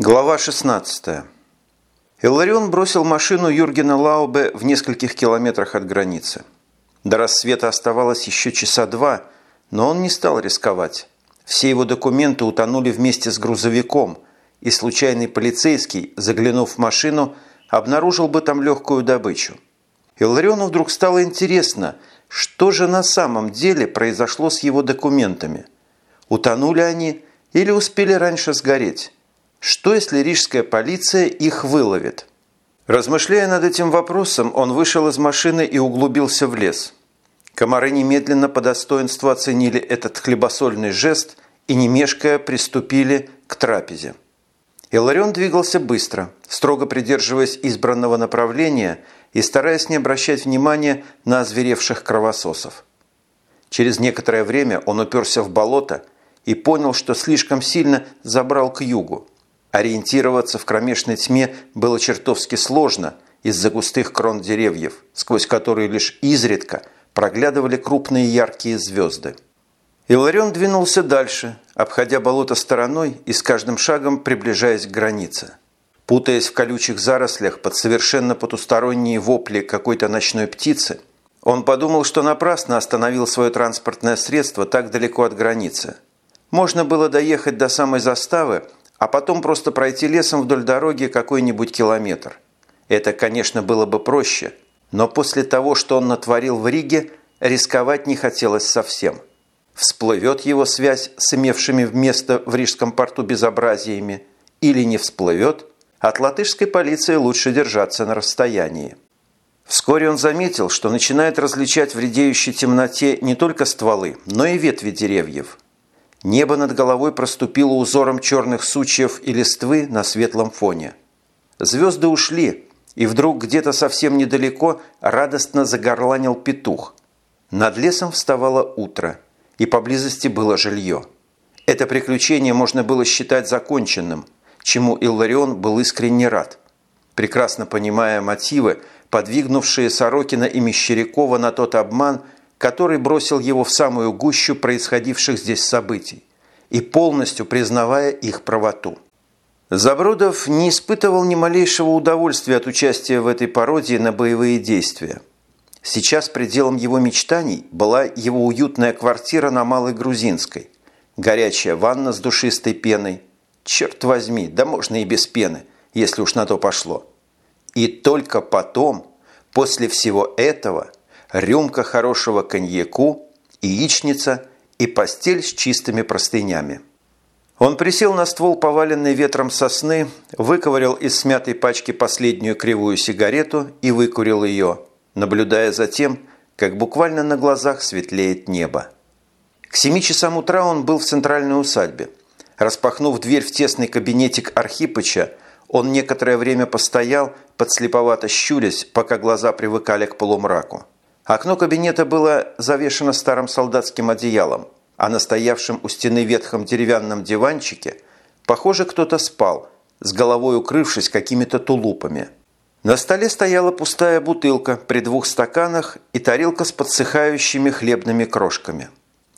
Глава 16. Илларион бросил машину Юргена Лаубе в нескольких километрах от границы. До рассвета оставалось еще часа два, но он не стал рисковать. Все его документы утонули вместе с грузовиком, и случайный полицейский, заглянув в машину, обнаружил бы там легкую добычу. Иллариону вдруг стало интересно, что же на самом деле произошло с его документами. Утонули они или успели раньше сгореть? Что, если рижская полиция их выловит? Размышляя над этим вопросом, он вышел из машины и углубился в лес. Комары немедленно по достоинству оценили этот хлебосольный жест и, не мешкая, приступили к трапезе. Иларион двигался быстро, строго придерживаясь избранного направления и стараясь не обращать внимания на озверевших кровососов. Через некоторое время он уперся в болото и понял, что слишком сильно забрал к югу. Ориентироваться в кромешной тьме было чертовски сложно из-за густых крон деревьев, сквозь которые лишь изредка проглядывали крупные яркие звезды. Иларион двинулся дальше, обходя болото стороной и с каждым шагом приближаясь к границе. Путаясь в колючих зарослях под совершенно потусторонние вопли какой-то ночной птицы, он подумал, что напрасно остановил свое транспортное средство так далеко от границы. Можно было доехать до самой заставы, а потом просто пройти лесом вдоль дороги какой-нибудь километр. Это, конечно, было бы проще, но после того, что он натворил в Риге, рисковать не хотелось совсем. Всплывет его связь с имевшими место в Рижском порту безобразиями или не всплывет, от латышской полиции лучше держаться на расстоянии. Вскоре он заметил, что начинает различать в редеющей темноте не только стволы, но и ветви деревьев – Небо над головой проступило узором черных сучьев и листвы на светлом фоне. Звезды ушли, и вдруг где-то совсем недалеко радостно загорланил петух. Над лесом вставало утро, и поблизости было жилье. Это приключение можно было считать законченным, чему Илларион был искренне рад. Прекрасно понимая мотивы, подвигнувшие Сорокина и Мещерякова на тот обман – который бросил его в самую гущу происходивших здесь событий и полностью признавая их правоту. Забродов не испытывал ни малейшего удовольствия от участия в этой пародии на боевые действия. Сейчас пределом его мечтаний была его уютная квартира на Малой Грузинской, горячая ванна с душистой пеной. Черт возьми, да можно и без пены, если уж на то пошло. И только потом, после всего этого – рюмка хорошего коньяку, яичница и постель с чистыми простынями. Он присел на ствол поваленной ветром сосны, выковырял из смятой пачки последнюю кривую сигарету и выкурил ее, наблюдая за тем, как буквально на глазах светлеет небо. К семи часам утра он был в центральной усадьбе. Распахнув дверь в тесный кабинетик Архипыча, он некоторое время постоял, подслеповато щурясь, пока глаза привыкали к полумраку. Окно кабинета было завешено старым солдатским одеялом, а на стоявшем у стены ветхом деревянном диванчике, похоже, кто-то спал, с головой укрывшись какими-то тулупами. На столе стояла пустая бутылка при двух стаканах и тарелка с подсыхающими хлебными крошками.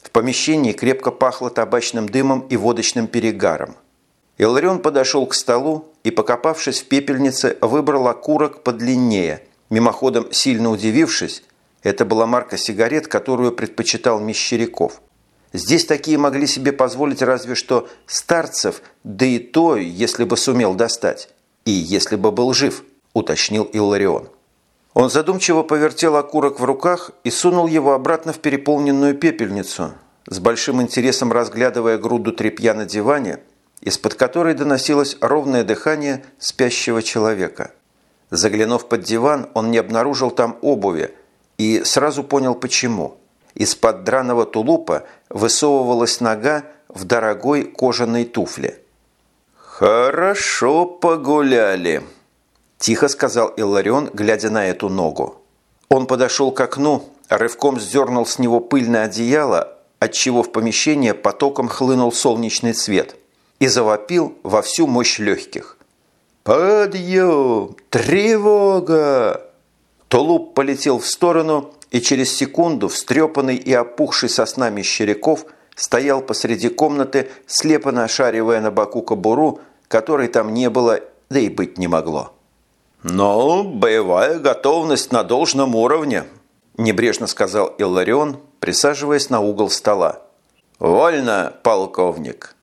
В помещении крепко пахло табачным дымом и водочным перегаром. Иларион подошел к столу и, покопавшись в пепельнице, выбрал окурок подлиннее, мимоходом сильно удивившись, это была марка сигарет, которую предпочитал Мещеряков. Здесь такие могли себе позволить разве что старцев, да и то, если бы сумел достать. И если бы был жив, уточнил Илларион. Он задумчиво повертел окурок в руках и сунул его обратно в переполненную пепельницу, с большим интересом разглядывая груду тряпья на диване, из-под которой доносилось ровное дыхание спящего человека. Заглянув под диван, он не обнаружил там обуви, и сразу понял почему. Из-под драного тулупа высовывалась нога в дорогой кожаной туфле. «Хорошо погуляли», – тихо сказал Илларион, глядя на эту ногу. Он подошел к окну, рывком сдернул с него пыльное одеяло, отчего в помещение потоком хлынул солнечный свет и завопил во всю мощь легких. «Подъем! Тревога!» Тулуп полетел в сторону, и через секунду встрепанный и опухший соснами Щеряков стоял посреди комнаты, слепо нашаривая на боку кобуру, которой там не было, да и быть не могло. «Но боевая готовность на должном уровне», – небрежно сказал Илларион, присаживаясь на угол стола. «Вольно, полковник!»